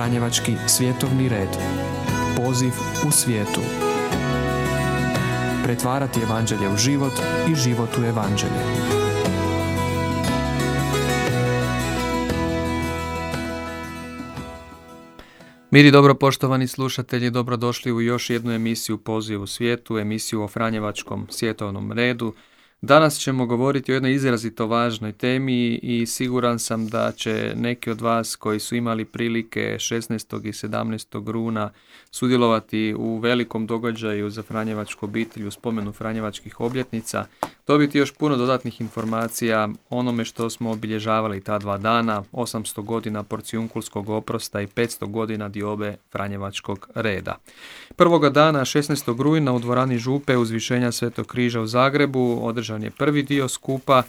Franjevački svjetovni red. Poziv u svijetu. Pretvarati evanđelje u život i život u evanđelje. Miri dobro poštovani slušatelji, dobrodošli u još jednu emisiju Poziv u svijetu, emisiju o Franjevačkom svjetovnom redu. Danas ćemo govoriti o jednoj izrazito važnoj temi i siguran sam da će neki od vas koji su imali prilike 16. i 17. runa sudjelovati u velikom događaju za Franjevačku obitelj u spomenu Franjevačkih obljetnica, dobiti još puno dodatnih informacija onome što smo obilježavali ta dva dana, 800 godina porcijunkulskog oprosta i 500 godina diobe Franjevačkog reda. Prvoga dana, 16. rujna u dvorani Župe uzvišenja Svetog križa u Zagrebu održan je prvi dio skupa,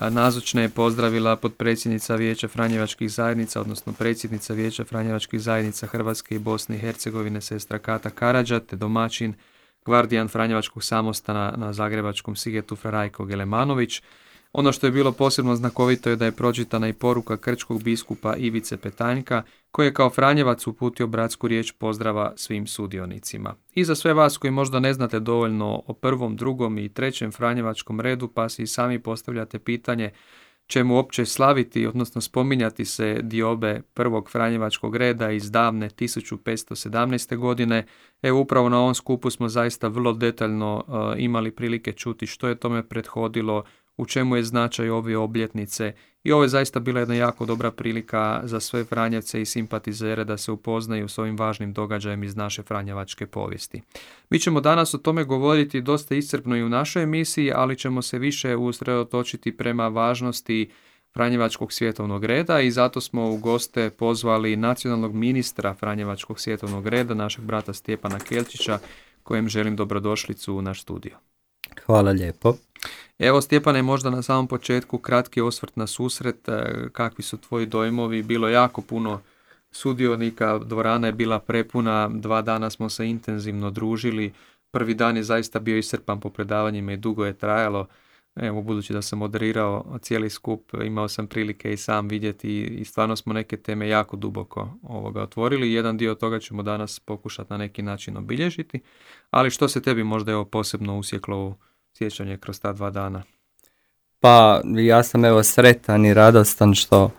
Nazočne je pozdravila potpredsjednica Vijeća Franjevačkih zajednica, odnosno predsjednica Vijeća Franjevačkih zajednica Hrvatske i Bosne i Hercegovine, sestra Kata Karadža, te domaćin gvardijan Franjevačkog samostana na Zagrebačkom Sigetu Frarajko Gelemanović. Ono što je bilo posebno znakovito je da je pročitana i poruka krčkog biskupa Ivice Petanjka, koji je kao Franjevac uputio bratsku riječ pozdrava svim sudionicima. I za sve vas koji možda ne znate dovoljno o prvom, drugom i trećem Franjevačkom redu, pa si sami postavljate pitanje čemu uopće slaviti, odnosno spominjati se diobe prvog Franjevačkog reda iz davne 1517. godine. Evo upravo na ovom skupu smo zaista vrlo detaljno uh, imali prilike čuti što je tome prethodilo, u čemu je značaj ove obljetnice i ovo je zaista bila jedna jako dobra prilika za sve Franjevce i simpatizere da se upoznaju s ovim važnim događajem iz naše Franjevačke povijesti. Mi ćemo danas o tome govoriti dosta iscrpno i u našoj emisiji, ali ćemo se više usredotočiti prema važnosti Franjevačkog svjetovnog reda i zato smo u goste pozvali nacionalnog ministra Franjevačkog svjetovnog reda, našeg brata Stjepana Kelčića, kojem želim dobrodošlicu u naš studio. Hvala lijepo. Evo Stjepane, možda na samom početku kratki osvrt na susret, e, kakvi su tvoji dojmovi, bilo jako puno sudionika, dvorana je bila prepuna, dva dana smo se intenzivno družili, prvi dan je zaista bio iscrpan po predavanjima i dugo je trajalo, evo budući da sam moderirao cijeli skup, imao sam prilike i sam vidjeti i stvarno smo neke teme jako duboko ovoga otvorili, jedan dio toga ćemo danas pokušati na neki način obilježiti, ali što se tebi možda evo posebno usjeklo u sjećanje kroz ta dva dana? Pa ja sam evo sretan i radostan što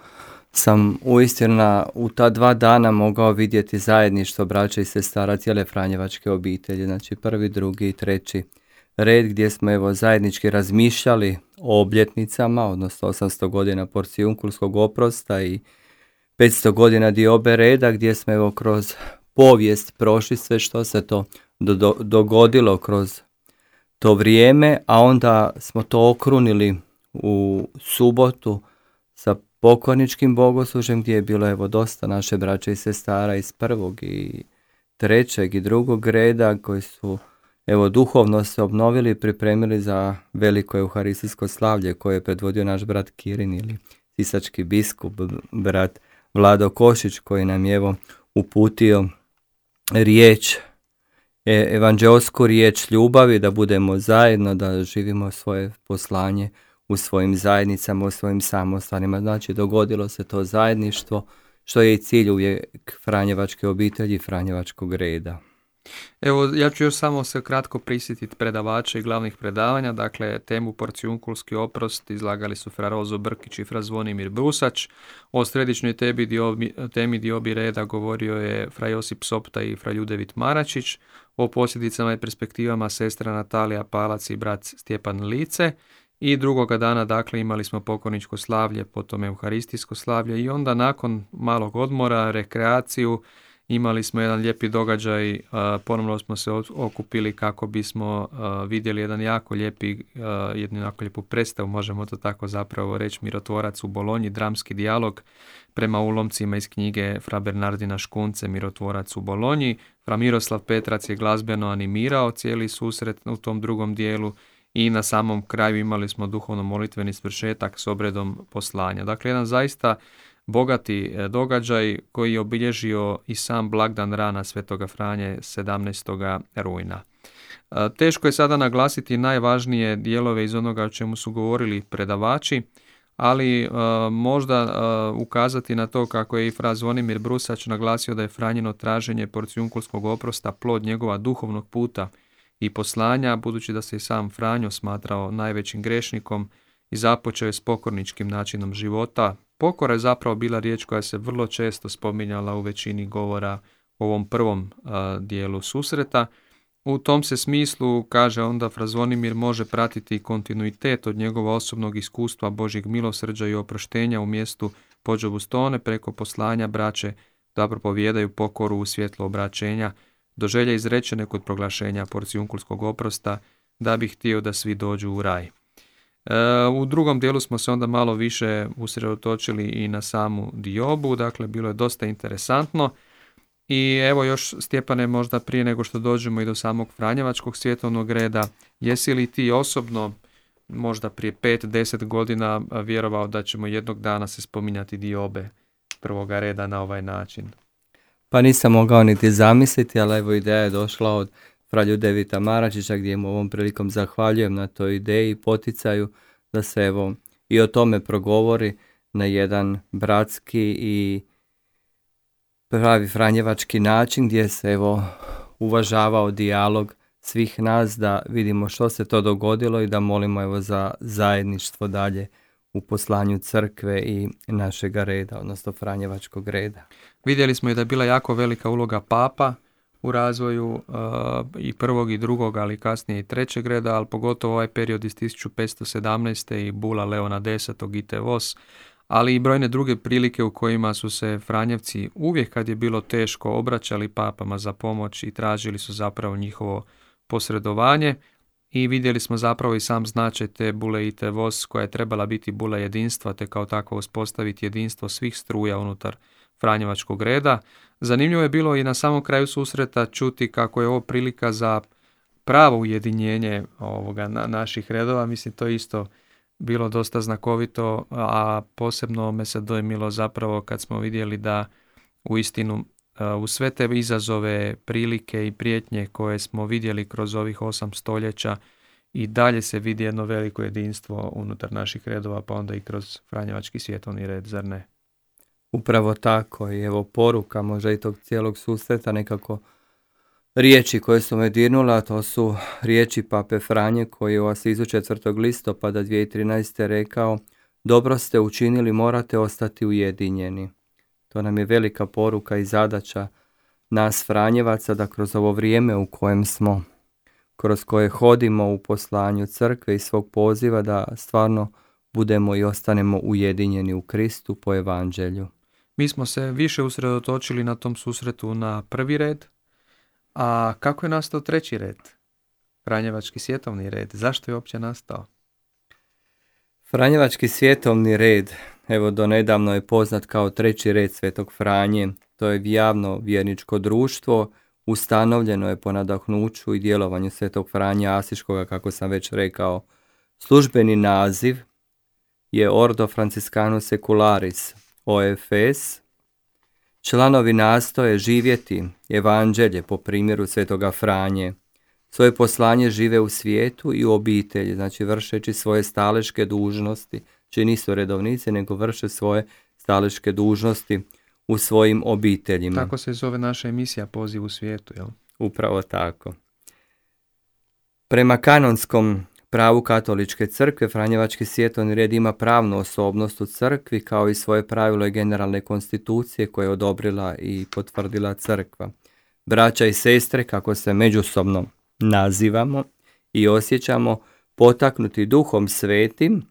sam uistinu u ta dva dana mogao vidjeti zajedništvo braća i sestara cijele Franjevačke obitelji, znači prvi, drugi i treći red gdje smo evo zajednički razmišljali o obljetnicama, odnosno 800 godina porcijunkulskog oprosta i 500 godina diobe reda gdje smo evo kroz povijest prošli sve što se to dogodilo kroz to vrijeme, a onda smo to okrunili u subotu sa pokorničkim bogoslužem gdje je bilo evo dosta naše braće i sestara iz prvog i trećeg i drugog reda koji su evo duhovno se obnovili i pripremili za veliko euharistijsko slavlje koje je predvodio naš brat Kirin ili sisački biskup, brat Vlado Košić koji nam je evo uputio riječ evanđelsku riječ ljubavi, da budemo zajedno, da živimo svoje poslanje u svojim zajednicama, u svojim samostanima. Znači, dogodilo se to zajedništvo, što je i cilj uvijek Franjevačke obitelji i Franjevačkog reda. Evo, ja ću još samo se kratko prisjetiti predavača i glavnih predavanja. Dakle, temu porcijunkulski oprost izlagali su fra Rozo Brkić i fra Zvonimir Brusač. O središnjoj tebi diobi, temi diobi reda govorio je fra Josip Sopta i fra Ljudevit Maračić. O posljedicama i perspektivama sestra Natalija Palac i brat Stjepan Lice. I drugoga dana, dakle, imali smo pokorničko slavlje, potom euharistijsko slavlje i onda nakon malog odmora, rekreaciju, Imali smo jedan lijepi događaj, ponovno smo se okupili kako bismo vidjeli jedan jako lijepi, jednu jako lijepu predstavu, možemo to tako zapravo reći, Mirotvorac u Bolonji, dramski dijalog prema ulomcima iz knjige Fra Bernardina Škunce, Mirotvorac u Bolonji. Fra Miroslav Petrac je glazbeno animirao cijeli susret u tom drugom dijelu i na samom kraju imali smo duhovno molitveni svršetak s obredom poslanja. Dakle, jedan zaista bogati e, događaj koji je obilježio i sam blagdan rana Svetoga Franje 17. rujna. E, teško je sada naglasiti najvažnije dijelove iz onoga o čemu su govorili predavači, ali e, možda ukazati na to kako je i fra Zvonimir Brusač naglasio da je Franjino traženje porcijunkulskog oprosta plod njegova duhovnog puta i poslanja, budući da se i sam Franjo smatrao najvećim grešnikom i započeo je s pokorničkim načinom života. Pokora je zapravo bila riječ koja se vrlo često spominjala u većini govora u ovom prvom dijelu susreta. U tom se smislu, kaže onda Frazvonimir, može pratiti kontinuitet od njegova osobnog iskustva Božjeg milosrđa i oproštenja u mjestu pođobu stone preko poslanja braće da propovijedaju pokoru u svjetlo obraćenja, do želje izrečene kod proglašenja porcijunkulskog oprosta, da bi htio da svi dođu u raj. U drugom dijelu smo se onda malo više usredotočili i na samu diobu, dakle bilo je dosta interesantno. I evo još Stjepane možda prije nego što dođemo i do samog Franjevačkog svjetovnog reda, jesi li ti osobno možda prije 5-10 godina vjerovao da ćemo jednog dana se spominjati diobe prvoga reda na ovaj način? Pa nisam mogao niti zamisliti, ali evo ideja je došla od Fralju Devita Maračića gdje mu ovom prilikom zahvaljujem na toj ideji i poticaju da se evo i o tome progovori na jedan bratski i pravi franjevački način gdje se evo uvažavao dijalog svih nas da vidimo što se to dogodilo i da molimo evo za zajedništvo dalje u poslanju crkve i našega reda, odnosno Franjevačkog reda. Vidjeli smo i da je bila jako velika uloga papa u razvoju uh, i prvog i drugog, ali kasnije i trećeg reda, ali pogotovo ovaj period iz 1517. i Bula Leona X. i Tevos, ali i brojne druge prilike u kojima su se Franjevci uvijek kad je bilo teško obraćali papama za pomoć i tražili su zapravo njihovo posredovanje i vidjeli smo zapravo i sam značaj te bule i te vos koja je trebala biti bula jedinstva te kao tako uspostaviti jedinstvo svih struja unutar Franjevačkog reda. Zanimljivo je bilo i na samom kraju susreta čuti kako je ovo prilika za pravo ujedinjenje ovoga na naših redova. Mislim to isto bilo dosta znakovito, a posebno me se dojmilo zapravo kad smo vidjeli da u istinu u sve te izazove, prilike i prijetnje koje smo vidjeli kroz ovih osam stoljeća i dalje se vidi jedno veliko jedinstvo unutar naših redova, pa onda i kroz Franjevački svjetovni red, zar ne? Upravo tako i evo poruka možda i tog cijelog susreta nekako riječi koje su me dirnula, to su riječi pape Franje koji je u Asizu 4. listopada 2013. rekao Dobro ste učinili, morate ostati ujedinjeni. To nam je velika poruka i zadaća nas Franjevaca da kroz ovo vrijeme u kojem smo, kroz koje hodimo u poslanju crkve i svog poziva da stvarno budemo i ostanemo ujedinjeni u Kristu po evanđelju. Mi smo se više usredotočili na tom susretu na prvi red, a kako je nastao treći red? Franjevački svjetovni red. Zašto je uopće nastao? Franjevački svjetovni red, evo do nedavno je poznat kao treći red Svetog Franje. To je javno vjerničko društvo, ustanovljeno je po nadahnuću i djelovanju Svetog Franja Asiškoga, kako sam već rekao. Službeni naziv je Ordo Franciscanus Secularis, OFS, Članovi nastoje živjeti evanđelje po primjeru svetoga Franje. Svoje poslanje žive u svijetu i u obitelji, znači vršeći svoje staleške dužnosti, či nisu redovnici, nego vrše svoje staleške dužnosti u svojim obiteljima. Tako se zove naša emisija Poziv u svijetu, jel? Upravo tako. Prema kanonskom pravu katoličke crkve, Franjevački svjetovni red ima pravnu osobnost u crkvi kao i svoje pravilo i generalne konstitucije koje je odobrila i potvrdila crkva. Braća i sestre, kako se međusobno nazivamo i osjećamo, potaknuti duhom svetim,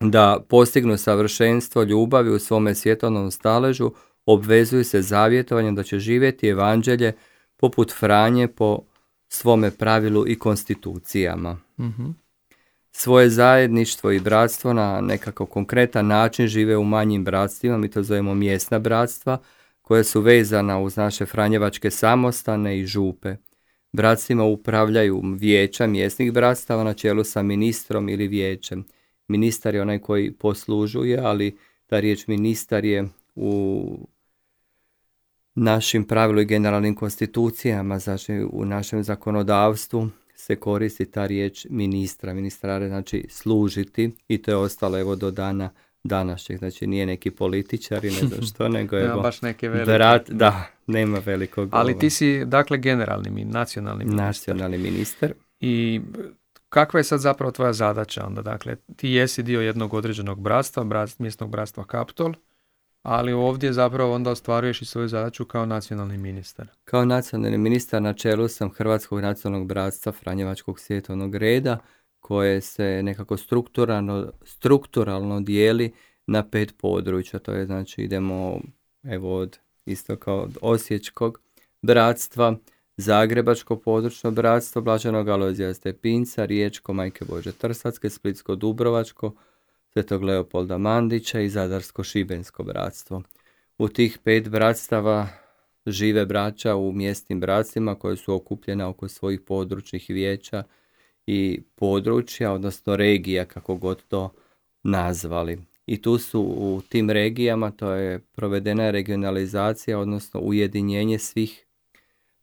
da postignu savršenstvo ljubavi u svome svjetovnom staležu, obvezuju se zavjetovanjem da će živjeti evanđelje poput Franje po svome pravilu i konstitucijama. mm Svoje zajedništvo i bratstvo na nekako konkretan način žive u manjim bratstvima, mi to zovemo mjesna bratstva, koja su vezana uz naše franjevačke samostane i župe. Bratstvima upravljaju vijeća mjesnih bratstava na čelu sa ministrom ili vijećem. Ministar je onaj koji poslužuje, ali ta riječ ministar je u našim pravilu i generalnim konstitucijama, znači u našem zakonodavstvu se koristi ta riječ ministra. Ministrare znači služiti i to je ostalo evo do dana današnjeg. Znači nije neki političar i ne znam što, nego evo... baš neke velike. Brat, da, nema velikog... Ali ti si dakle generalni, nacionalni ministar. Nacionalni ministar. I kakva je sad zapravo tvoja zadaća onda? Dakle, ti jesi dio jednog određenog bratstva, brat, mjesnog bratstva Kaptol, ali ovdje zapravo onda ostvaruješ i svoju zadaću kao nacionalni ministar. Kao nacionalni ministar na čelu sam Hrvatskog nacionalnog bratstva Franjevačkog svjetovnog reda koje se nekako strukturalno, strukturalno dijeli na pet područja. To je znači idemo evo od isto kao od Osječkog bratstva, Zagrebačko područno bratstvo, Blaženog Alozija Stepinca, Riječko Majke Bože Trsatske, Splitsko Dubrovačko, Svetog Leopolda Mandića i Zadarsko-Šibensko bratstvo. U tih pet bratstava žive braća u mjesnim bratstvima koje su okupljena oko svojih područnih vijeća i područja, odnosno regija, kako god to nazvali. I tu su u tim regijama, to je provedena regionalizacija, odnosno ujedinjenje svih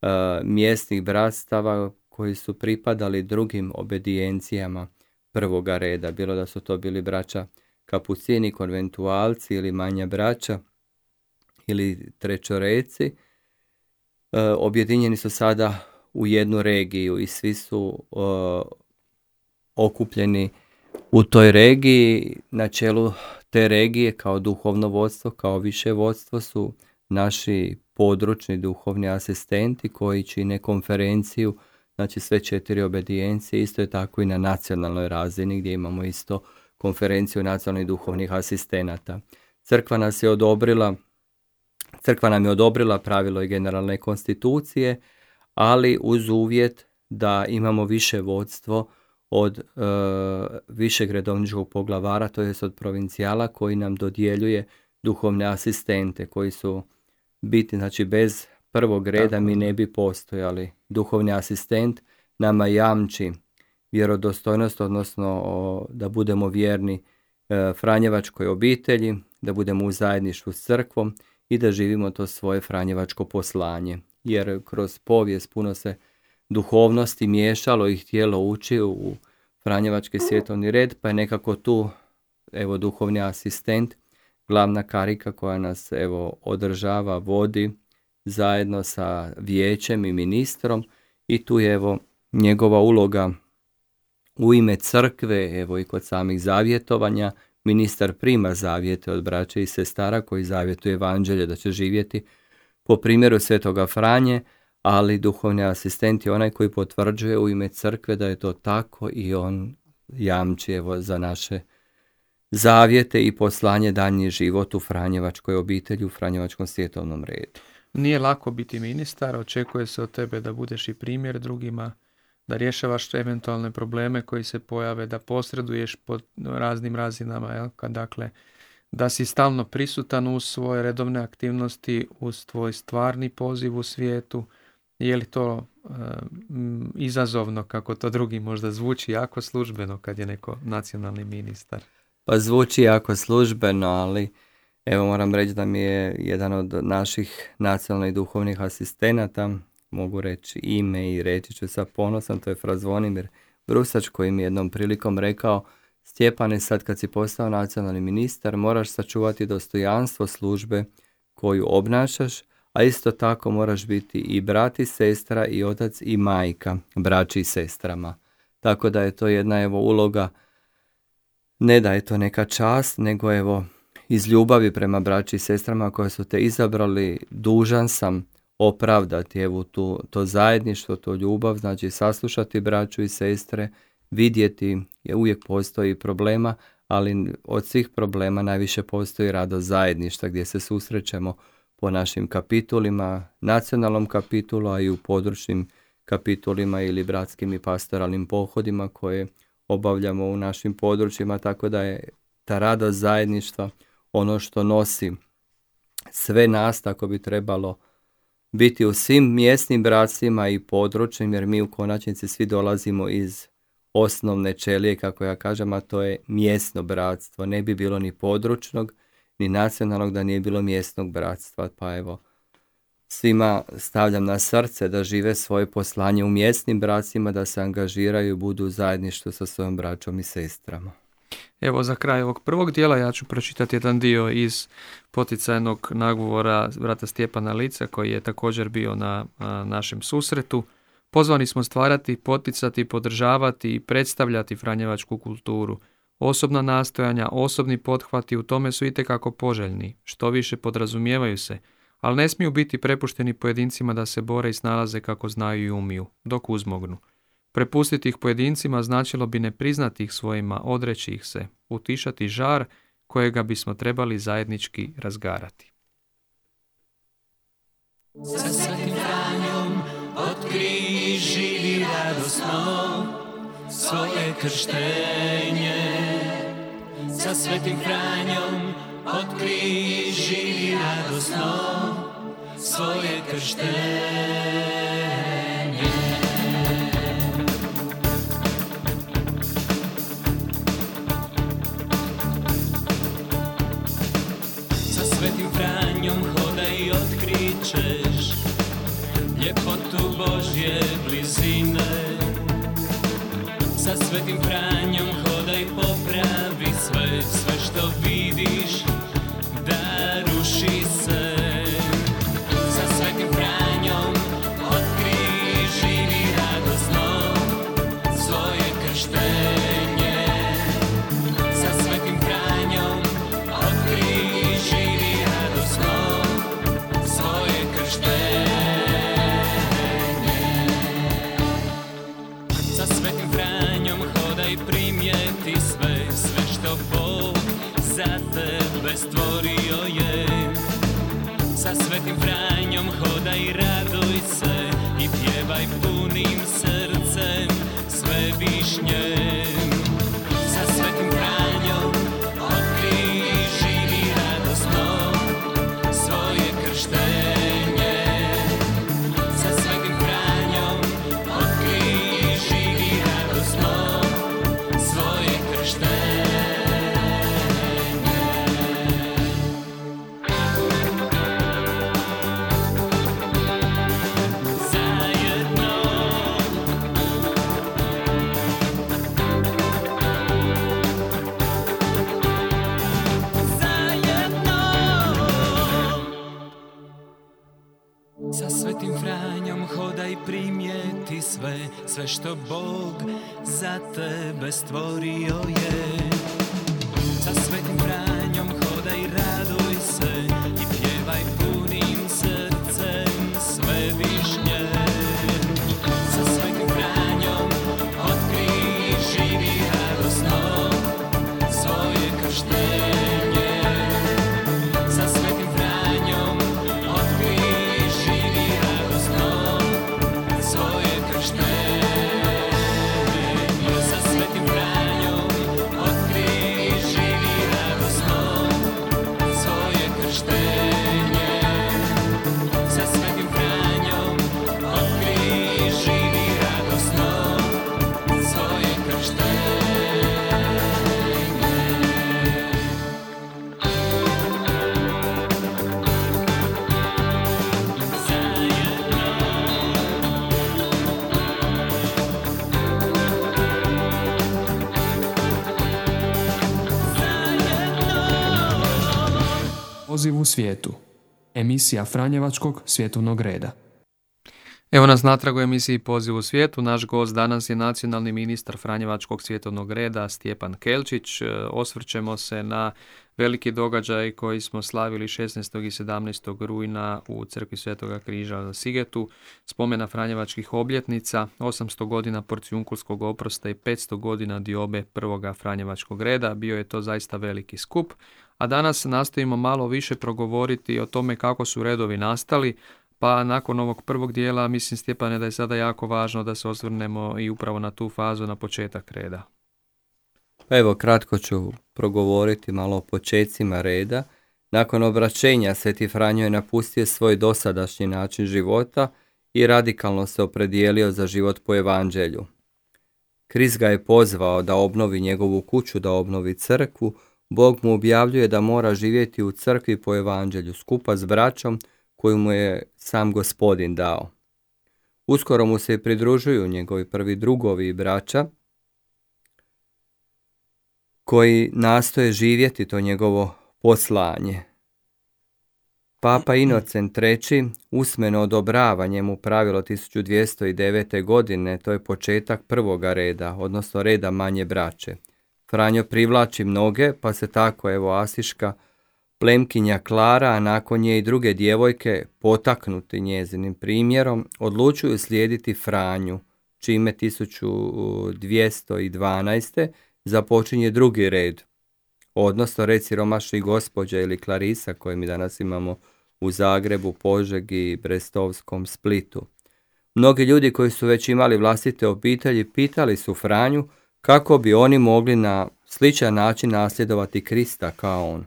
uh, mjesnih bratstava koji su pripadali drugim obedijencijama prvoga reda, bilo da su to bili braća kapucini, konventualci ili manja braća ili trećoreci, uh, objedinjeni su sada u jednu regiju i svi su okupljeni u toj regiji. Na čelu te regije kao duhovno vodstvo, kao više vodstvo su naši područni duhovni asistenti koji čine konferenciju, znači sve četiri obedijencije, isto je tako i na nacionalnoj razini gdje imamo isto konferenciju nacionalnih duhovnih asistenata. Crkva nas je odobrila, crkva nam je odobrila pravilo i generalne konstitucije, ali uz uvjet da imamo više vodstvo od e, višeg redovničkog poglavara, to jest od provincijala koji nam dodjeljuje duhovne asistente koji su biti, znači bez prvog reda mi ne bi postojali. Duhovni asistent nama jamči vjerodostojnost, odnosno da budemo vjerni e, Franjevačkoj obitelji, da budemo u zajedništvu s crkvom i da živimo to svoje Franjevačko poslanje jer kroz povijest puno se duhovnosti miješalo i htjelo ući u Franjevački svjetovni red, pa je nekako tu evo duhovni asistent, glavna karika koja nas evo održava, vodi zajedno sa vijećem i ministrom i tu je evo njegova uloga u ime crkve, evo i kod samih zavjetovanja, ministar prima zavjete od braća i sestara koji zavjetuje evanđelje da će živjeti po primjeru svetoga Franje, ali duhovni asistent je onaj koji potvrđuje u ime crkve da je to tako i on jamči evo za naše zavjete i poslanje danji život u Franjevačkoj obitelji, u Franjevačkom svjetovnom redu. Nije lako biti ministar, očekuje se od tebe da budeš i primjer drugima, da rješavaš eventualne probleme koji se pojave, da posreduješ po raznim razinama, jel? Dakle, da si stalno prisutan uz svoje redovne aktivnosti, uz tvoj stvarni poziv u svijetu, je li to e, izazovno kako to drugi možda zvuči jako službeno kad je neko nacionalni ministar? Pa zvuči jako službeno, ali evo moram reći da mi je jedan od naših nacionalnih duhovnih asistenata, mogu reći ime i reći ću sa ponosom, to je Frazvonimir Brusač koji mi jednom prilikom rekao Stjepane, sad kad si postao nacionalni ministar, moraš sačuvati dostojanstvo službe koju obnašaš, a isto tako moraš biti i brat i sestra i otac i majka, braći i sestrama. Tako da je to jedna evo uloga, ne da je to neka čast, nego evo iz ljubavi prema braći i sestrama koje su te izabrali, dužan sam opravdati evo tu, to zajedništvo, to ljubav, znači saslušati braću i sestre, vidjeti, je uvijek postoji problema, ali od svih problema najviše postoji rado zajedništva gdje se susrećemo po našim kapitulima, nacionalnom kapitulu, a i u područnim kapitulima ili bratskim i pastoralnim pohodima koje obavljamo u našim područjima, tako da je ta radost zajedništva ono što nosi sve nas, tako bi trebalo biti u svim mjesnim bratstvima i područnim, jer mi u konačnici svi dolazimo iz osnovne čelije, kako ja kažem, a to je mjesno bratstvo. Ne bi bilo ni područnog, ni nacionalnog da nije bilo mjesnog bratstva. Pa evo, svima stavljam na srce da žive svoje poslanje u mjesnim bracima, da se angažiraju i budu u zajedništvu sa svojom braćom i sestrama. Evo za kraj ovog prvog dijela ja ću pročitati jedan dio iz poticajnog nagovora brata Stjepana Lica koji je također bio na našem susretu. Pozvani smo stvarati, poticati, podržavati i predstavljati franjevačku kulturu. Osobna nastojanja, osobni pothvati u tome su itekako poželjni, što više podrazumijevaju se, ali ne smiju biti prepušteni pojedincima da se bore i snalaze kako znaju i umiju, dok uzmognu. Prepustiti ih pojedincima značilo bi ne priznati ih svojima, odreći ih se, utišati žar kojega bismo trebali zajednički razgarati. Sa svetim Franjom otkri živi radosno svoje krštenje. Sa svetim Franjom otkri živi radosno svoje krštenje. Božje blizine. Sa svetim Franjom hodaj popravi sve Sve što vidiš sve što Bog za tebe stvorio je. Sa svetim Franjom Poziv u svijetu. Emisija Franjevačkog svjetovnog reda. Evo nas natrag u emisiji Poziv u svijetu. Naš gost danas je nacionalni ministar Franjevačkog svjetovnog reda Stjepan Kelčić. E, osvrćemo se na veliki događaj koji smo slavili 16. i 17. rujna u crkvi Svetoga križa na Sigetu. Spomena Franjevačkih obljetnica, 800 godina porcijunkulskog oprosta i 500 godina diobe prvoga Franjevačkog reda. Bio je to zaista veliki skup a danas nastojimo malo više progovoriti o tome kako su redovi nastali, pa nakon ovog prvog dijela mislim Stjepane da je sada jako važno da se osvrnemo i upravo na tu fazu, na početak reda. Pa evo, kratko ću progovoriti malo o počecima reda. Nakon obraćenja Sveti Franjo je napustio svoj dosadašnji način života i radikalno se opredijelio za život po evanđelju. Kris ga je pozvao da obnovi njegovu kuću, da obnovi crkvu, Bog mu objavljuje da mora živjeti u crkvi po evanđelju skupa s braćom koju mu je sam gospodin dao. Uskoro mu se pridružuju njegovi prvi drugovi i braća, koji nastoje živjeti to njegovo poslanje. Papa Inocent III. usmeno odobrava njemu pravilo 1209. godine, to je početak prvoga reda, odnosno reda manje braće. Franjo privlači mnoge, pa se tako evo Asiška plemkinja Klara, a nakon nje i druge djevojke, potaknuti njezinim primjerom, odlučuju slijediti Franju, čime 1212. započinje drugi red, odnosno red siromašnih gospođa ili Klarisa koje mi danas imamo u Zagrebu, Požegi, Brestovskom, Splitu. Mnogi ljudi koji su već imali vlastite obitelji pitali su Franju kako bi oni mogli na sličan način nasljedovati Krista kao on.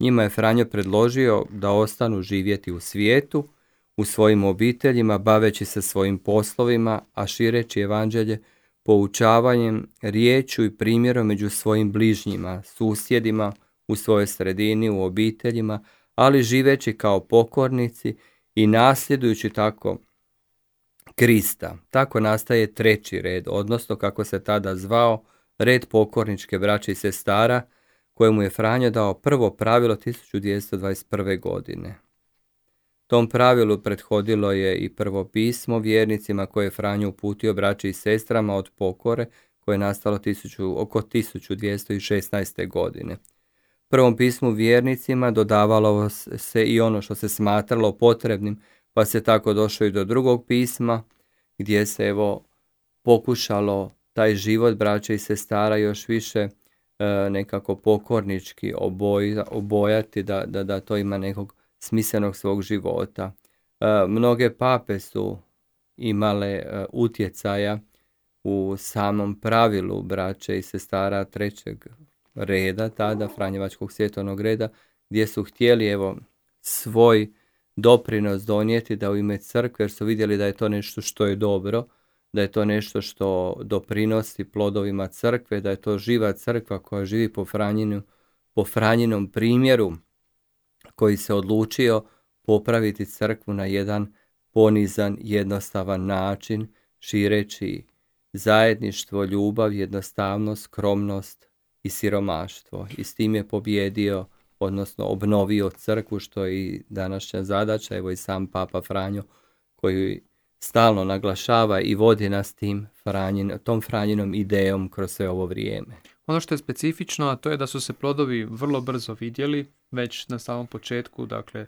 Njima je Franjo predložio da ostanu živjeti u svijetu, u svojim obiteljima, baveći se svojim poslovima, a šireći evanđelje poučavanjem, riječu i primjerom među svojim bližnjima, susjedima, u svojoj sredini, u obiteljima, ali živeći kao pokornici i nasljedujući tako Krista. Tako nastaje treći red, odnosno kako se tada zvao red pokorničke braće i sestara, kojemu je Franjo dao prvo pravilo 1221. godine. Tom pravilu prethodilo je i prvo pismo vjernicima koje je Franjo uputio braći i sestrama od pokore koje je nastalo tisuću, oko 1216. godine. Prvom pismu vjernicima dodavalo se i ono što se smatralo potrebnim, pa se tako došlo i do drugog pisma, gdje se evo pokušalo taj život braća i sestara još više e, nekako pokornički obojati, da, da, da to ima nekog smislenog svog života. E, mnoge pape su imale e, utjecaja u samom pravilu braće i sestara trećeg reda, tada Franjevačkog svjetovnog reda, gdje su htjeli evo svoj doprinos donijeti da u ime crkve, jer su vidjeli da je to nešto što je dobro, da je to nešto što doprinosi plodovima crkve, da je to živa crkva koja živi po, Franjinu, po Franjinom primjeru, koji se odlučio popraviti crkvu na jedan ponizan, jednostavan način, šireći zajedništvo, ljubav, jednostavnost, skromnost, i siromaštvo. I s tim je pobjedio, odnosno obnovio crkvu što je i današnja zadaća, evo i sam Papa Franjo koji stalno naglašava i vodi nas tim Franjin, tom Franjinom idejom kroz sve ovo vrijeme. Ono što je specifično, a to je da su se plodovi vrlo brzo vidjeli, već na samom početku, dakle, e,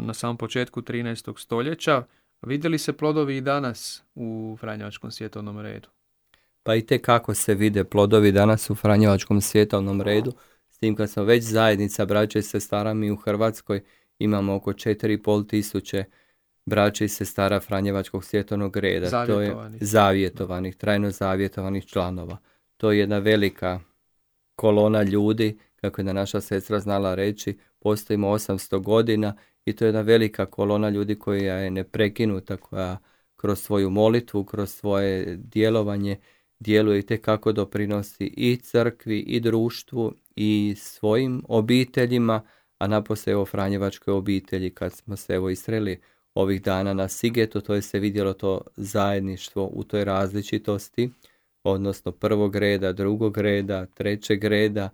na samom početku 13. stoljeća, vidjeli se plodovi i danas u Franjevačkom svjetovnom redu pa i te kako se vide plodovi danas u Franjevačkom svjetovnom redu, tim kad smo već zajednica braće i sestara mi u Hrvatskoj imamo oko 4,5 tisuće braće i sestara Franjevačkog svjetovnog reda. To je zavjetovanih, trajno zavjetovanih članova. To je jedna velika kolona ljudi, kako je da naša sestra znala reći, postojimo 800 godina i to je jedna velika kolona ljudi koja je neprekinuta, koja kroz svoju molitvu, kroz svoje djelovanje djeluje i kako doprinosi i crkvi i društvu i svojim obiteljima, a napose o Franjevačkoj obitelji kad smo se evo isreli ovih dana na Sigetu, to je se vidjelo to zajedništvo u toj različitosti, odnosno prvog reda, drugog reda, trećeg reda,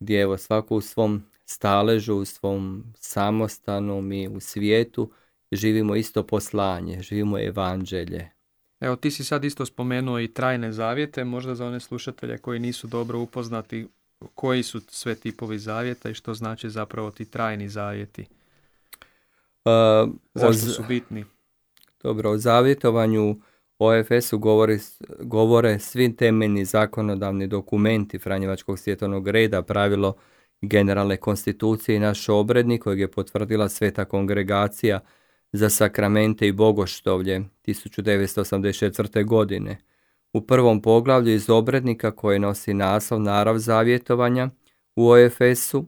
gdje evo svako u svom staležu, u svom samostanu mi u svijetu živimo isto poslanje, živimo evanđelje, Evo, ti si sad isto spomenuo i trajne zavjete, možda za one slušatelje koji nisu dobro upoznati koji su sve tipovi zavjeta i što znači zapravo ti trajni zavjeti. Uh, Zašto su bitni? Dobro, o zavjetovanju OFS-u govori, govore svi temeljni zakonodavni dokumenti Franjevačkog svjetovnog reda, pravilo generalne konstitucije i naš obrednik kojeg je potvrdila sveta kongregacija za sakramente i bogoštovlje 1984. godine. U prvom poglavlju iz obrednika koji nosi naslov Narav zavjetovanja u OFS-u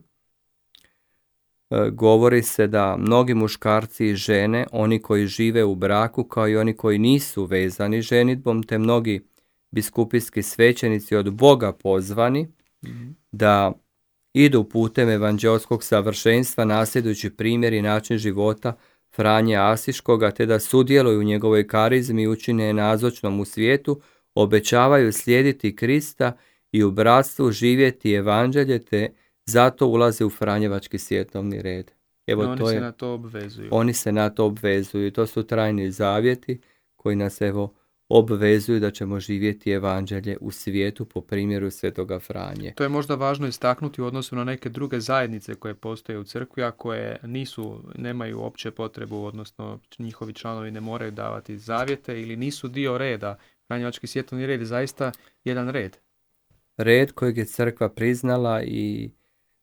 e, govori se da mnogi muškarci i žene, oni koji žive u braku kao i oni koji nisu vezani ženitbom, te mnogi biskupijski svećenici od Boga pozvani mhm. da idu putem evanđelskog savršenstva nasljedujući primjer i način života Franje Asiškoga, te da sudjeluju u njegovoj karizmi i učine nazočnom u svijetu, obećavaju slijediti Krista i u bratstvu živjeti evanđelje, te zato ulaze u Franjevački svjetovni red. Evo, oni to se na to obvezuju. Oni se na to obvezuju. To su trajni zavjeti koji nas evo obvezuju da ćemo živjeti evanđelje u svijetu po primjeru Svetoga Franje. To je možda važno istaknuti u odnosu na neke druge zajednice koje postoje u crkvi, a koje nisu, nemaju opće potrebu, odnosno njihovi članovi ne moraju davati zavjete ili nisu dio reda. Franjevački svjetovni red je zaista jedan red. Red kojeg je crkva priznala i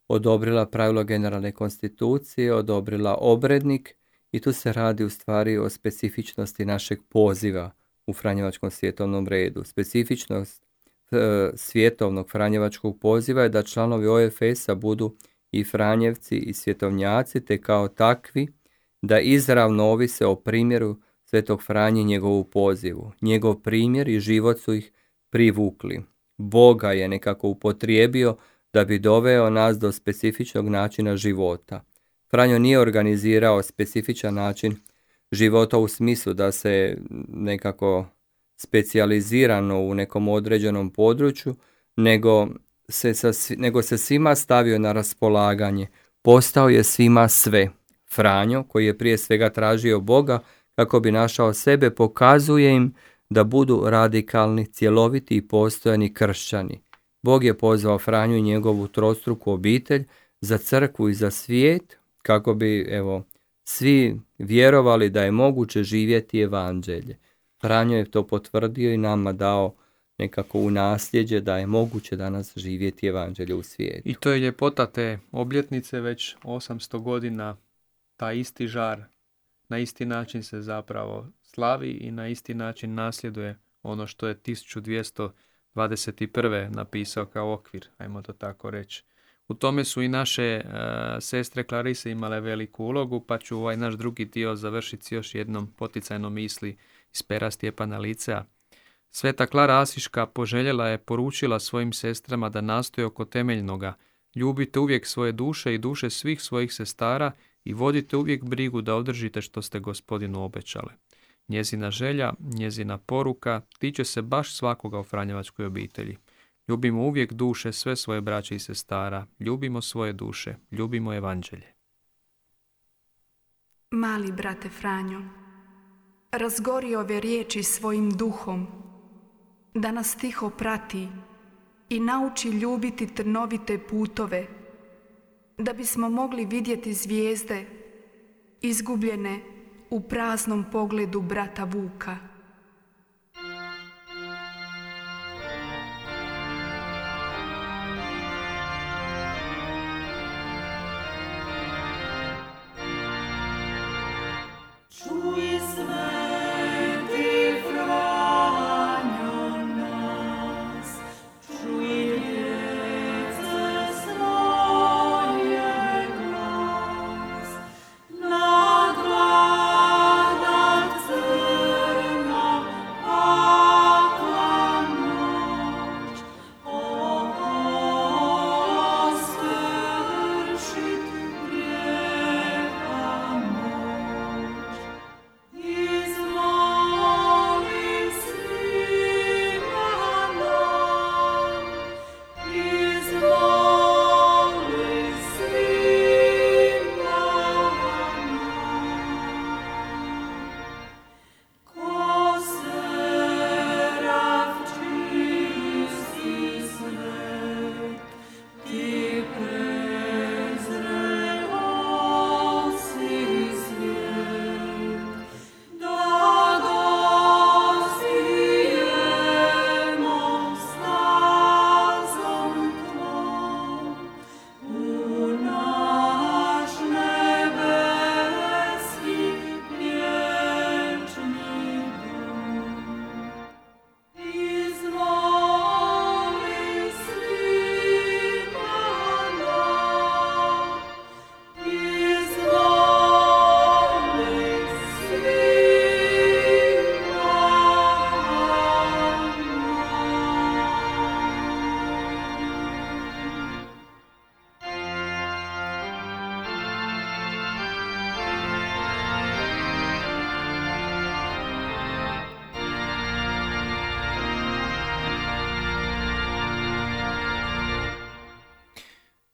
odobrila pravilo generalne konstitucije, odobrila obrednik i tu se radi u stvari o specifičnosti našeg poziva u Franjevačkom svjetovnom redu. Specifičnost e, svjetovnog Franjevačkog poziva je da članovi OFS-a budu i Franjevci i svjetovnjaci, te kao takvi da izravno ovise o primjeru Svetog Franje njegovu pozivu. Njegov primjer i život su ih privukli. Boga je nekako upotrijebio da bi doveo nas do specifičnog načina života. Franjo nije organizirao specifičan način života u smislu da se nekako specijalizirano u nekom određenom području, nego se, sa, nego se svima stavio na raspolaganje. Postao je svima sve. Franjo, koji je prije svega tražio Boga kako bi našao sebe, pokazuje im da budu radikalni, cjeloviti i postojani kršćani. Bog je pozvao Franju i njegovu trostruku obitelj za crkvu i za svijet kako bi evo svi vjerovali da je moguće živjeti evanđelje. Franjo je to potvrdio i nama dao nekako u nasljeđe da je moguće danas živjeti evanđelje u svijetu. I to je ljepota te obljetnice već 800 godina ta isti žar na isti način se zapravo slavi i na isti način nasljeduje ono što je 1221. napisao kao okvir, ajmo to tako reći. U tome su i naše uh, sestre Klarise imale veliku ulogu, pa ću ovaj naš drugi dio završiti još jednom poticajnom misli iz pera Stjepana Licea. Sveta Klara Asiška poželjela je, poručila svojim sestrama da nastoje oko temeljnoga. Ljubite uvijek svoje duše i duše svih svojih sestara i vodite uvijek brigu da održite što ste gospodinu obećale. Njezina želja, njezina poruka tiče se baš svakoga u Franjevačkoj obitelji. Ljubimo uvijek duše sve svoje braće i sestara, ljubimo svoje duše, ljubimo evanđelje. Mali brate Franjo, razgori ove riječi svojim duhom, da nas tiho prati i nauči ljubiti trnovite putove, da bismo mogli vidjeti zvijezde izgubljene u praznom pogledu brata Vuka.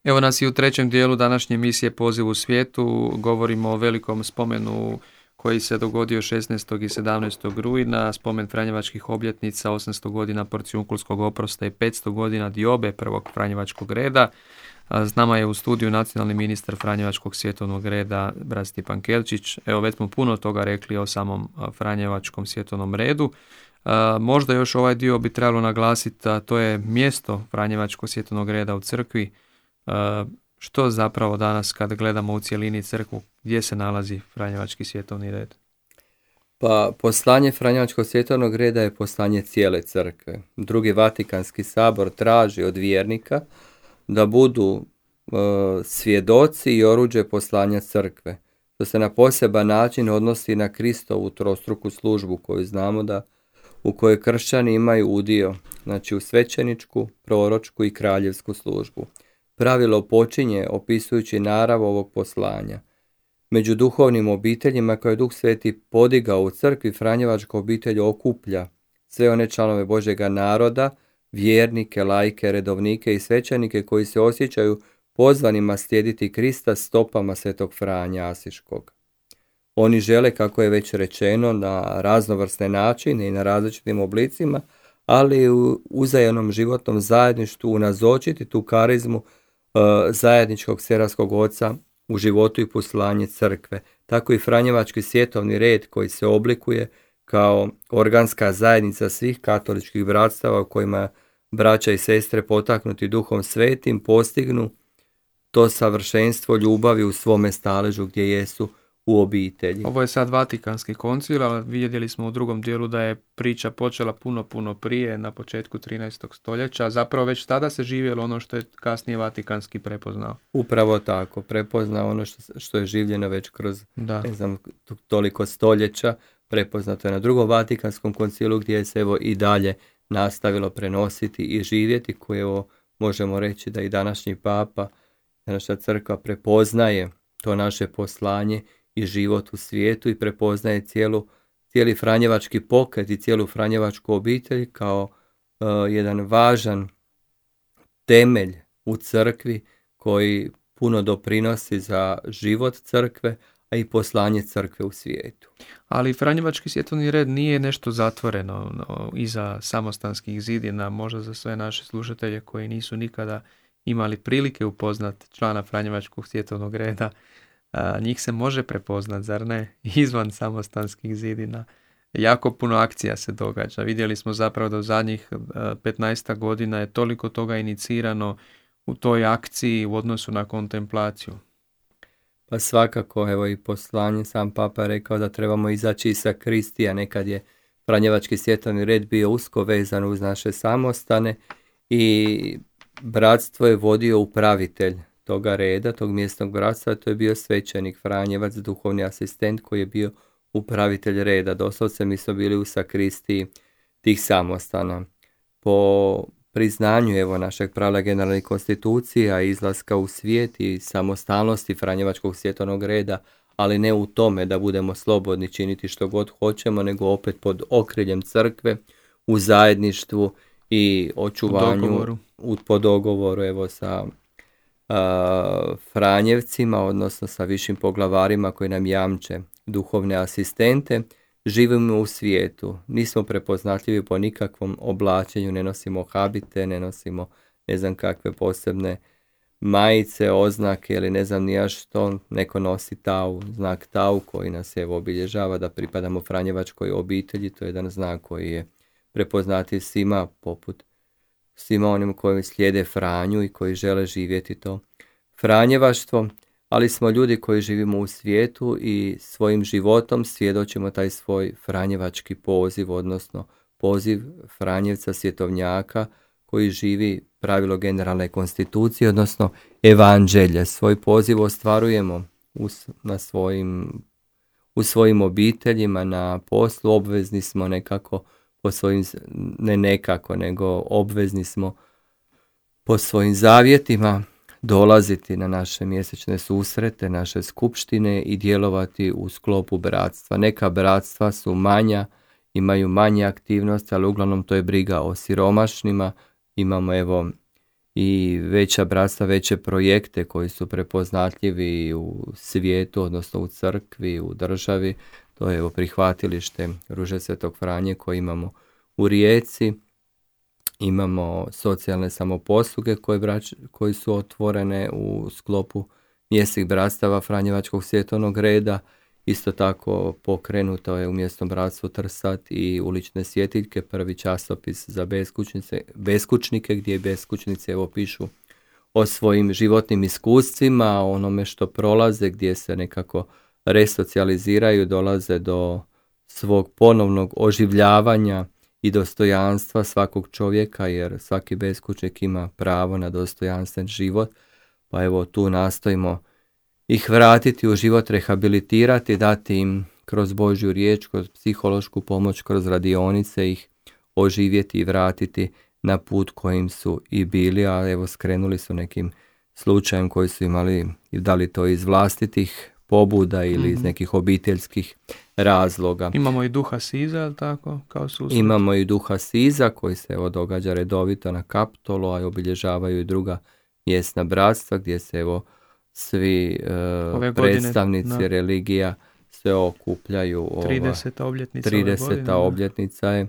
Evo nas i u trećem dijelu današnje emisije Poziv u svijetu. Govorimo o velikom spomenu koji se dogodio 16. i 17. rujna, spomen Franjevačkih obljetnica, 800 godina porcijunkulskog oprosta i 500 godina diobe prvog Franjevačkog reda. S nama je u studiju nacionalni ministar Franjevačkog svjetovnog reda, brat Stipan Kelčić. Evo, već smo puno toga rekli o samom Franjevačkom svjetovnom redu. Možda još ovaj dio bi trebalo naglasiti, a to je mjesto Franjevačkog svjetovnog reda u crkvi. Što zapravo danas kad gledamo u cjelini crkvu, gdje se nalazi Franjevački svjetovni red? Pa poslanje Franjevačkog svjetovnog reda je poslanje cijele crkve. Drugi Vatikanski sabor traži od vjernika da budu e, svjedoci i oruđe poslanja crkve. To se na poseban način odnosi na Kristovu trostruku službu koju znamo da u kojoj kršćani imaju udio, znači u svećeničku, proročku i kraljevsku službu. Pravilo počinje opisujući narav ovog poslanja. Među duhovnim obiteljima koje je Duh Sveti podigao u crkvi Franjevačka obitelj okuplja sve one članove Božega naroda, vjernike, lajke, redovnike i svećanike koji se osjećaju pozvanima slijediti Krista stopama svetog Franja Asiškog. Oni žele, kako je već rečeno, na raznovrsne načine i na različitim oblicima, ali u uzajemnom životnom zajedništvu nazočiti tu karizmu zajedničkog seranskog oca u životu i poslanje crkve. Tako i Franjevački svjetovni red koji se oblikuje kao organska zajednica svih katoličkih bratstava u kojima braća i sestre potaknuti duhom svetim postignu to savršenstvo ljubavi u svome staležu gdje jesu u obitelji. Ovo je sad Vatikanski koncil, ali vidjeli smo u drugom dijelu da je priča počela puno, puno prije, na početku 13. stoljeća. Zapravo već tada se živjelo ono što je kasnije Vatikanski prepoznao. Upravo tako, prepoznao ono što, što je življeno već kroz da. ne znam, toliko stoljeća. Prepoznato je na drugom Vatikanskom koncilu gdje se evo i dalje nastavilo prenositi i živjeti, koje evo, možemo reći da i današnji papa, današnja crkva prepoznaje to naše poslanje i život u svijetu i prepoznaje cijelu, cijeli Franjevački pokret i cijelu Franjevačku obitelj kao uh, jedan važan temelj u crkvi koji puno doprinosi za život crkve, a i poslanje crkve u svijetu. Ali Franjevački svjetovni red nije nešto zatvoreno no, iza samostanskih zidina, možda za sve naše slušatelje koji nisu nikada imali prilike upoznat člana Franjevačkog svjetovnog reda a, njih se može prepoznat, zar ne? Izvan samostanskih zidina. Jako puno akcija se događa. Vidjeli smo zapravo da u zadnjih 15 godina je toliko toga inicirano u toj akciji u odnosu na kontemplaciju. Pa svakako, evo i poslanje, sam papa rekao da trebamo izaći sa Kristija, nekad je Franjevački svjetovni red bio usko vezan uz naše samostane i bratstvo je vodio upravitelj toga reda, tog mjesnog bratstva, to je bio svećenik Franjevac, duhovni asistent koji je bio upravitelj reda. Doslovce mi smo bili u sakristiji tih samostana. Po priznanju evo našeg pravila generalnih konstitucija, izlaska u svijet i samostalnosti Franjevačkog svjetovnog reda, ali ne u tome da budemo slobodni činiti što god hoćemo, nego opet pod okriljem crkve, u zajedništvu i očuvanju, u dogovoru. U, po dogovoru evo sa Franjevcima, odnosno sa višim poglavarima koji nam jamče duhovne asistente, živimo u svijetu. Nismo prepoznatljivi po nikakvom oblačenju, ne nosimo habite, ne nosimo ne znam kakve posebne majice, oznake ili ne znam nija što, neko nosi tau, znak tau koji nas evo obilježava da pripadamo Franjevačkoj obitelji, to je jedan znak koji je prepoznati svima poput svima onim koji slijede Franju i koji žele živjeti to Franjevaštvo, ali smo ljudi koji živimo u svijetu i svojim životom svjedočimo taj svoj Franjevački poziv, odnosno poziv Franjevca svjetovnjaka koji živi pravilo generalne konstitucije, odnosno evanđelje. Svoj poziv ostvarujemo u, na svojim, u svojim obiteljima, na poslu, obvezni smo nekako po svojim, ne nekako, nego obvezni smo po svojim zavjetima dolaziti na naše mjesečne susrete, naše skupštine i djelovati u sklopu bratstva. Neka bratstva su manja, imaju manje aktivnosti, ali uglavnom to je briga o siromašnima. Imamo evo i veća bratstva, veće projekte koji su prepoznatljivi u svijetu, odnosno u crkvi, u državi. To je evo prihvatilište Ruže Svetog Franje koje imamo u Rijeci. Imamo socijalne samoposluge koje, koji su otvorene u sklopu mjesnih brastava Franjevačkog svjetovnog reda. Isto tako pokrenuto je umjesto bratstvo Trsat i ulične svjetiljke, prvi časopis za beskućnike gdje beskućnice evo pišu o svojim životnim iskustvima, o onome što prolaze, gdje se nekako resocijaliziraju, dolaze do svog ponovnog oživljavanja i dostojanstva svakog čovjeka, jer svaki beskućnik ima pravo na dostojanstven život, pa evo tu nastojimo ih vratiti u život, rehabilitirati, dati im kroz Božju riječ, kroz psihološku pomoć, kroz radionice ih oživjeti i vratiti na put kojim su i bili, a evo skrenuli su nekim slučajem koji su imali, da li to iz vlastitih pobuda ili iz mhm. nekih obiteljskih razloga. Imamo i duha Siza, tako, kao susret? Imamo i duha Siza koji se evo događa redovito na Kaptolu, a obilježavaju i druga mjesna bratstva gdje se evo svi uh, predstavnici religija se okupljaju. 30. obljetnica 30. obljetnica je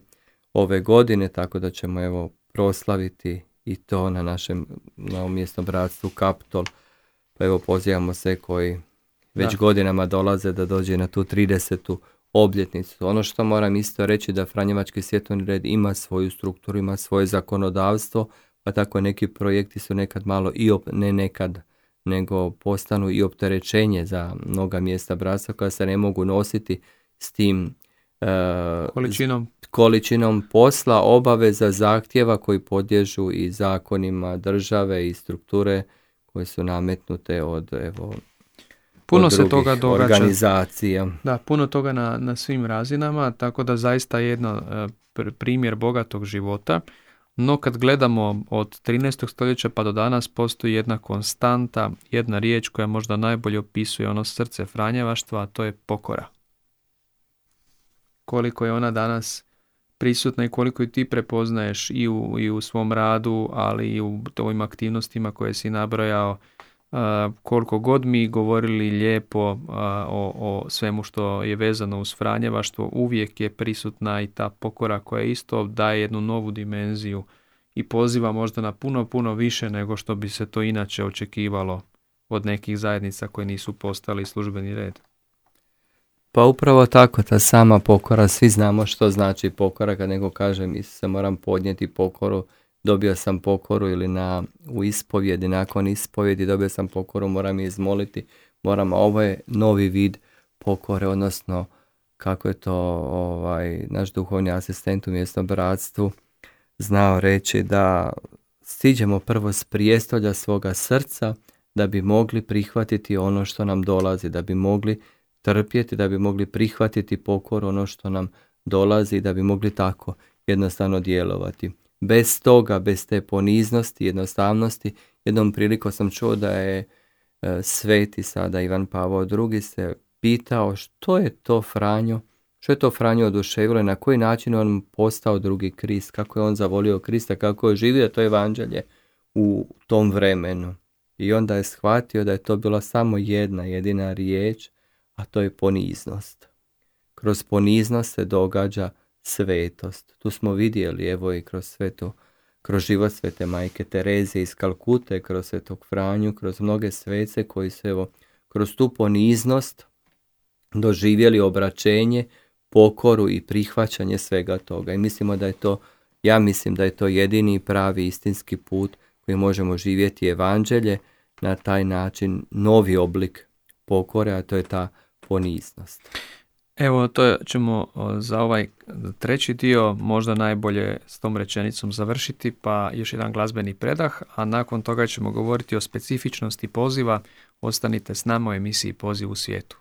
ove godine, tako da ćemo evo proslaviti i to na našem na umjesnom bratstvu Kaptol. Pa evo pozivamo sve koji već godinama dolaze da dođe na tu 30. obljetnicu. Ono što moram isto reći da Franjevački svjetovni red ima svoju strukturu, ima svoje zakonodavstvo, pa tako neki projekti su nekad malo i op, ne nekad nego postanu i opterećenje za mnoga mjesta bratstva koja se ne mogu nositi s tim uh, količinom. količinom posla, obaveza, zahtjeva koji podježu i zakonima države i strukture koje su nametnute od evo puno se toga događa. Organizacija. Da, puno toga na, na svim razinama, tako da zaista jedno uh, primjer bogatog života. No kad gledamo od 13. stoljeća pa do danas postoji jedna konstanta, jedna riječ koja možda najbolje opisuje ono srce Franjevaštva, a to je pokora. Koliko je ona danas prisutna i koliko ju ti prepoznaješ i u, i u svom radu, ali i u ovim aktivnostima koje si nabrojao, koliko god mi govorili lijepo o, o svemu što je vezano uz Franjevaštvo, uvijek je prisutna i ta pokora koja isto daje jednu novu dimenziju i poziva možda na puno, puno više nego što bi se to inače očekivalo od nekih zajednica koje nisu postali službeni red. Pa upravo tako, ta sama pokora, svi znamo što znači pokora, kad nego kažem se moram podnijeti pokoru, dobio sam pokoru ili na, u ispovjedi, nakon ispovjedi dobio sam pokoru, moram je izmoliti, moram, ovo je novi vid pokore, odnosno kako je to ovaj, naš duhovni asistent u mjesnom bratstvu znao reći da stiđemo prvo s prijestolja svoga srca da bi mogli prihvatiti ono što nam dolazi, da bi mogli trpjeti, da bi mogli prihvatiti pokor ono što nam dolazi, da bi mogli tako jednostavno djelovati. Bez toga, bez te poniznosti, jednostavnosti, jednom prilikom sam čuo da je e, sveti sada Ivan Pavao II se pitao što je to Franjo, što je to Franjo oduševilo na koji način on postao drugi Krist, kako je on zavolio Krista, kako je živio to evanđelje u tom vremenu. I onda je shvatio da je to bila samo jedna jedina riječ, a to je poniznost. Kroz poniznost se događa svetost. Tu smo vidjeli, evo i kroz svetu, kroz život svete majke Tereze iz Kalkute, kroz svetog Franju, kroz mnoge svece koji su evo kroz tu poniznost doživjeli obraćenje, pokoru i prihvaćanje svega toga. I mislimo da je to, ja mislim da je to jedini pravi istinski put koji možemo živjeti evanđelje na taj način novi oblik pokore, a to je ta poniznost. Evo, to ćemo za ovaj treći dio možda najbolje s tom rečenicom završiti, pa još jedan glazbeni predah, a nakon toga ćemo govoriti o specifičnosti poziva. Ostanite s nama u emisiji Poziv u svijetu.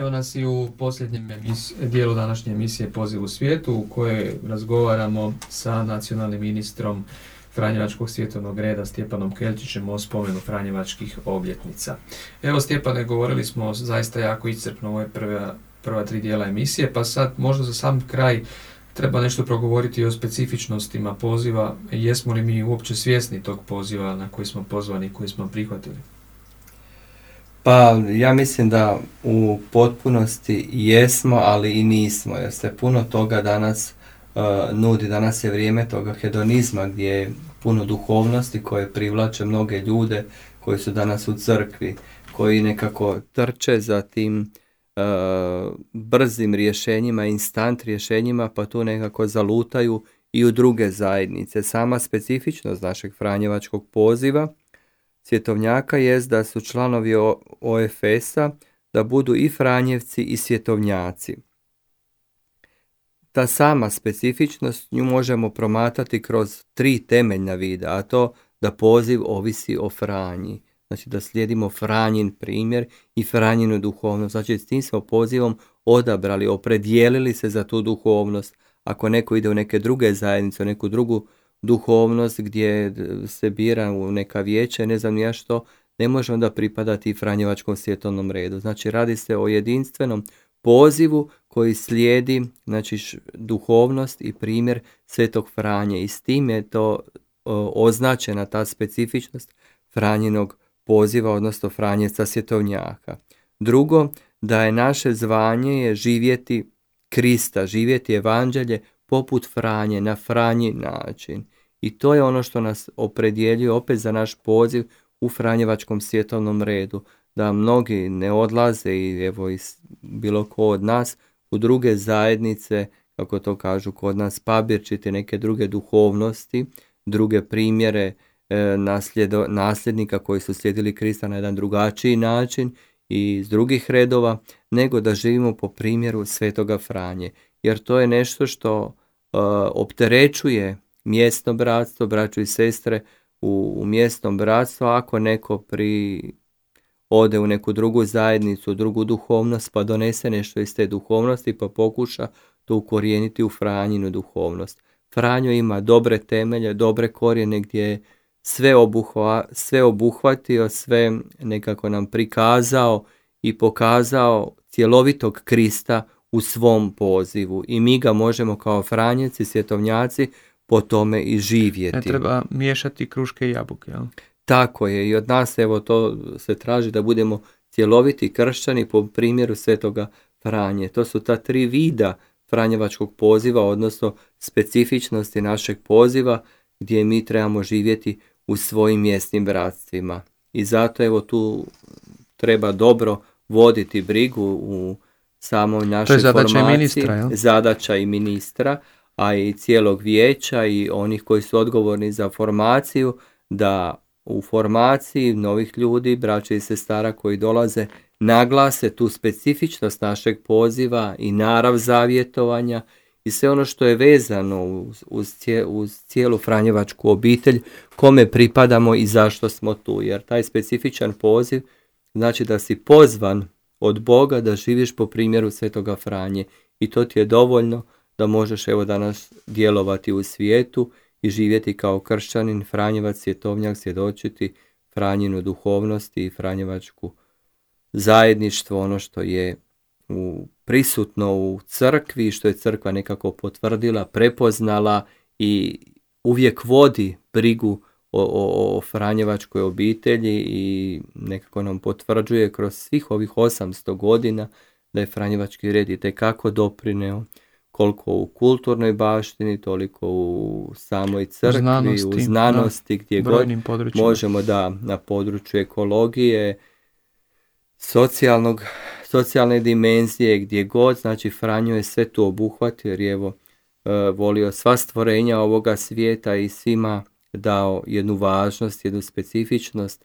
Evo nas i u posljednjem dijelu današnje emisije Poziv u svijetu u kojoj razgovaramo sa nacionalnim ministrom Franjevačkog svjetovnog reda Stjepanom Kelčićem o spomenu Franjevačkih obljetnica. Evo Stjepane, govorili smo zaista jako iscrpno ove prve, prva tri dijela emisije, pa sad možda za sam kraj treba nešto progovoriti o specifičnostima poziva. Jesmo li mi uopće svjesni tog poziva na koji smo pozvani i koji smo prihvatili? Pa ja mislim da u potpunosti jesmo, ali i nismo, jer se puno toga danas uh, nudi. Danas je vrijeme toga hedonizma gdje je puno duhovnosti koje privlače mnoge ljude koji su danas u crkvi, koji nekako trče za tim uh, brzim rješenjima, instant rješenjima, pa tu nekako zalutaju i u druge zajednice. Sama specifičnost našeg Franjevačkog poziva svjetovnjaka jest da su članovi OFS-a da budu i Franjevci i svjetovnjaci. Ta sama specifičnost nju možemo promatati kroz tri temeljna vida, a to da poziv ovisi o Franji. Znači da slijedimo Franjin primjer i Franjinu duhovnost. Znači s tim smo pozivom odabrali, opredijelili se za tu duhovnost. Ako neko ide u neke druge zajednice, u neku drugu duhovnost gdje se bira u neka vijeća, ne znam ja što, ne može onda pripadati Franjevačkom svjetovnom redu. Znači radi se o jedinstvenom pozivu koji slijedi znači, duhovnost i primjer Svetog Franje i s tim je to označena ta specifičnost Franjenog poziva, odnosno Franjeca svjetovnjaka. Drugo, da je naše zvanje je živjeti Krista, živjeti evanđelje poput Franje, na Franji način. I to je ono što nas opredjeljuje opet za naš poziv u Franjevačkom svjetovnom redu. Da mnogi ne odlaze i evo bilo ko od nas u druge zajednice, kako to kažu kod nas, pabirčiti neke druge duhovnosti, druge primjere e, nasljednika koji su slijedili Krista na jedan drugačiji način i iz drugih redova, nego da živimo po primjeru Svetoga Franje. Jer to je nešto što opterećuje mjesno bratstvo, braću i sestre u, u mjesnom bratstvu, ako neko pri ode u neku drugu zajednicu, drugu duhovnost, pa donese nešto iz te duhovnosti, pa pokuša to ukorijeniti u Franjinu duhovnost. Franjo ima dobre temelje, dobre korijene gdje je sve, obuhva, sve obuhvatio, sve nekako nam prikazao i pokazao cjelovitog Krista u svom pozivu. I mi ga možemo kao Franjeci, svjetovnjaci, po tome i živjeti. Ne treba miješati kruške i jabuke, jel? Tako je i od nas evo to se traži da budemo cjeloviti kršćani po primjeru svetoga Franje. To su ta tri vida Franjevačkog poziva, odnosno specifičnosti našeg poziva gdje mi trebamo živjeti u svojim mjesnim bratstvima. I zato evo tu treba dobro voditi brigu u samoj našoj to je zadaća formaciji, i ministra, zadaća i ministra, a i cijelog vijeća i onih koji su odgovorni za formaciju, da u formaciji novih ljudi, braća i sestara koji dolaze, naglase tu specifičnost našeg poziva i narav zavjetovanja i sve ono što je vezano uz, uz, uz cijelu Franjevačku obitelj, kome pripadamo i zašto smo tu. Jer taj specifičan poziv znači da si pozvan od Boga da živiš po primjeru Svetoga Franje. I to ti je dovoljno da možeš evo danas djelovati u svijetu i živjeti kao kršćanin, Franjevac, svjetovnjak, svjedočiti Franjinu duhovnosti i Franjevačku zajedništvo, ono što je u, prisutno u crkvi, što je crkva nekako potvrdila, prepoznala i uvijek vodi brigu o, o, o Franjevačkoj obitelji i nekako nam potvrđuje kroz svih ovih 800 godina da je Franjevački red i tekako doprineo koliko u kulturnoj baštini, toliko u samoj crkvi, znanosti, u znanosti, gdje god možemo da na području ekologije, socijalnog, socijalne dimenzije, gdje god, znači Franjo je sve tu obuhvatio jer je evo e, volio sva stvorenja ovoga svijeta i svima dao jednu važnost, jednu specifičnost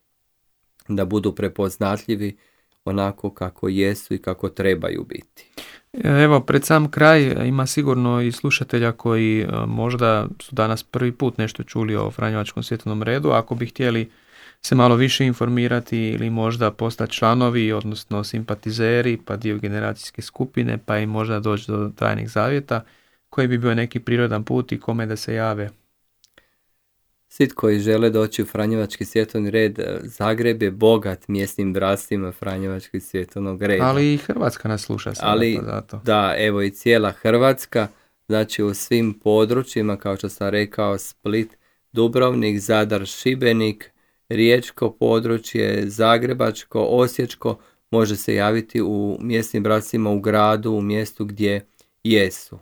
da budu prepoznatljivi onako kako jesu i kako trebaju biti. Evo, pred sam kraj ima sigurno i slušatelja koji e, možda su danas prvi put nešto čuli o Franjevačkom svjetovnom redu. Ako bi htjeli se malo više informirati ili možda postati članovi, odnosno simpatizeri, pa dio generacijske skupine, pa i možda doći do trajnih zavjeta, koji bi bio neki prirodan put i kome da se jave. Svi koji žele doći u Franjevački svjetovni red, e, Zagreb je bogat mjesnim brastima Franjevačkog svjetovnog reda. Ali i Hrvatska nas sluša sada, Ali, zato. Da, evo i cijela Hrvatska, znači u svim područjima, kao što sam rekao, Split, Dubrovnik, Zadar, Šibenik, Riječko područje, Zagrebačko, Osječko, može se javiti u mjesnim bracima u gradu, u mjestu gdje jesu.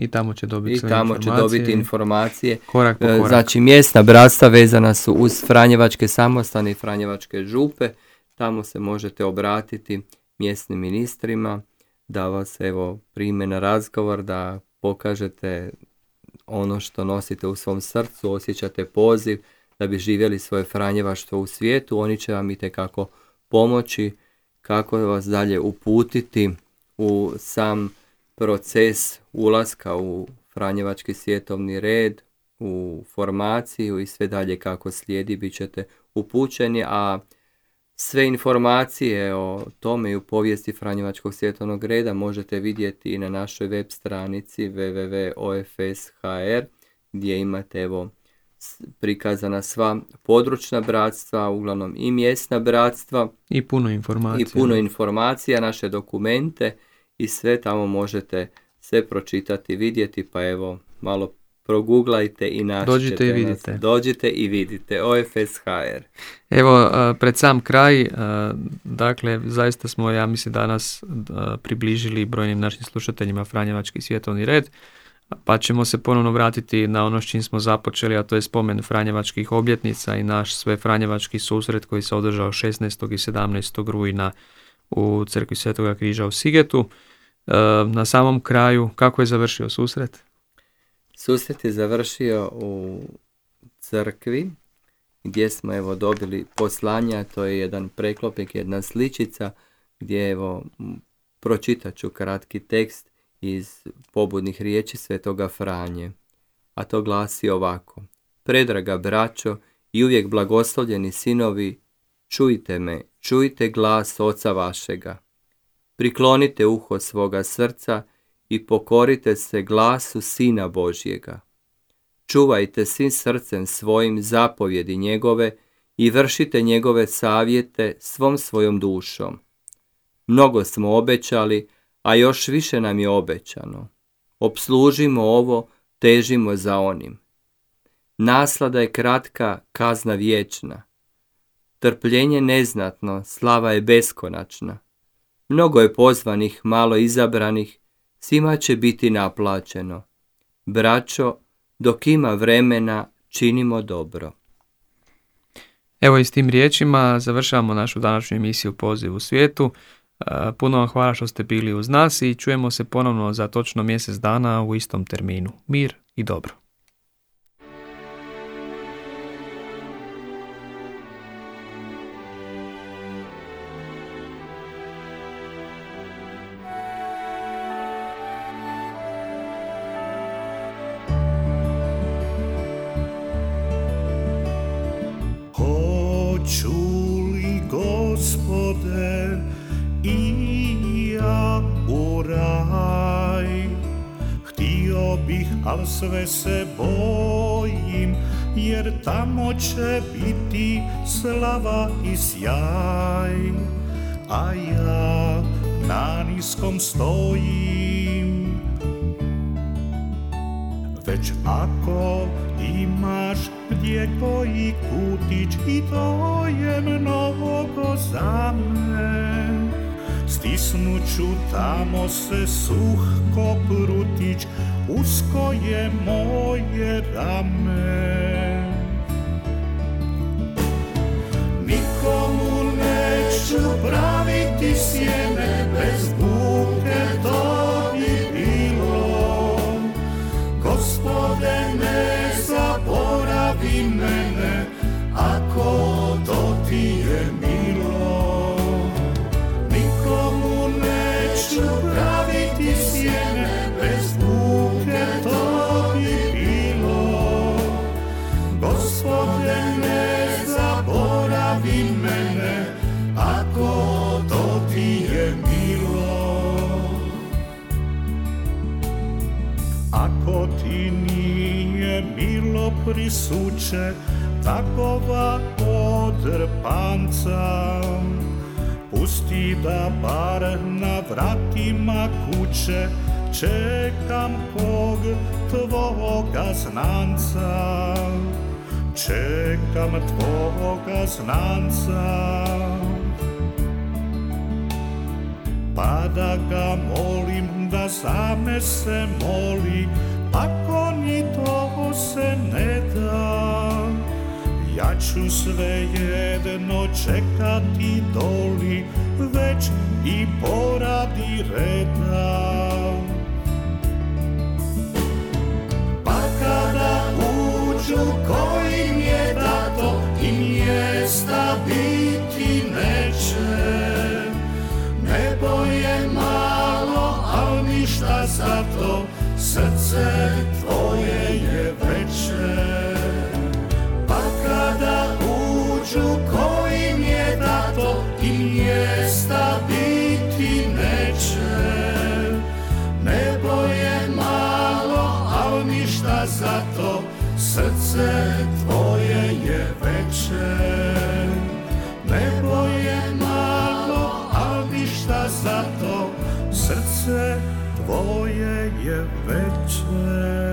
I tamo će dobiti I tamo će dobiti informacije. Korak po E, korak. Znači mjesna bratstva vezana su uz Franjevačke samostane i Franjevačke župe. Tamo se možete obratiti mjesnim ministrima da vas evo prime na razgovor, da pokažete ono što nosite u svom srcu, osjećate poziv da bi živjeli svoje Franjevaštvo u svijetu. Oni će vam itekako pomoći kako vas dalje uputiti u sam proces ulaska u Franjevački svjetovni red, u formaciju i sve dalje kako slijedi bit ćete upućeni, a sve informacije o tome i u povijesti Franjevačkog svjetovnog reda možete vidjeti i na našoj web stranici www.ofs.hr gdje imate evo prikazana sva područna bratstva, uglavnom i mjesna bratstva I puno informacija. i puno informacija, naše dokumente i sve tamo možete sve pročitati, vidjeti, pa evo malo proguglajte i naći Dođite i nas. vidite. Dođite i vidite. OFSHR. Evo, a, pred sam kraj, a, dakle, zaista smo, ja mislim, danas a, približili brojnim našim slušateljima Franjevački svjetovni red, pa ćemo se ponovno vratiti na ono s čim smo započeli, a to je spomen Franjevačkih obljetnica i naš sve Franjevački susret koji se održao 16. i 17. rujna u crkvi Svetoga križa u Sigetu. E, na samom kraju, kako je završio susret? Susret je završio u crkvi gdje smo evo dobili poslanja, to je jedan preklopnik, jedna sličica gdje evo pročitat ću kratki tekst iz pobudnih riječi Svetoga Franje. A to glasi ovako. Predraga braćo i uvijek blagoslovljeni sinovi, čujte me, čujte glas oca vašega. Priklonite uho svoga srca i pokorite se glasu Sina Božjega. Čuvajte svim srcem svojim zapovjedi njegove i vršite njegove savjete svom svojom dušom. Mnogo smo obećali, a još više nam je obećano. Obslužimo ovo, težimo za onim. Naslada je kratka, kazna vječna. Trpljenje neznatno, slava je beskonačna. Mnogo je pozvanih, malo izabranih, svima će biti naplaćeno. Braćo, dok ima vremena, činimo dobro. Evo i s tim riječima završavamo našu današnju emisiju Poziv u svijetu. E, Puno vam hvala što ste bili uz nas i čujemo se ponovno za točno mjesec dana u istom terminu. Mir i dobro. Se bojim Jer tamo će biti slava i sjaj. A ja na niskom stojim. Već ako imaš gdje koji kutić i to je mnogo za me Stisnuću tamo se suh ko prutić, usko je moje rame. Nikomu neću praviti sjene, bez buke to bi bilo. Gospode prisuče takova odrpanca Pusti da bar na vratima kuće Čekam kog tvoga znanca. Čekam tvoga znanca. Pa da ga molim da za me se moli Ako ni to se ne da. Ja ću sve jedno čekati doli Već i poradi reda. Pa kada uđu kojim je dato I mjesta biti neće. Nebo je malo, al ništa za to Srce tvoje je Pa kada uđu kojim je dato I mjesta biti neće. Nebo je malo, al ništa za to Srce tvoje je veće. Nebo je malo, al ništa za to Srce tvoje je veće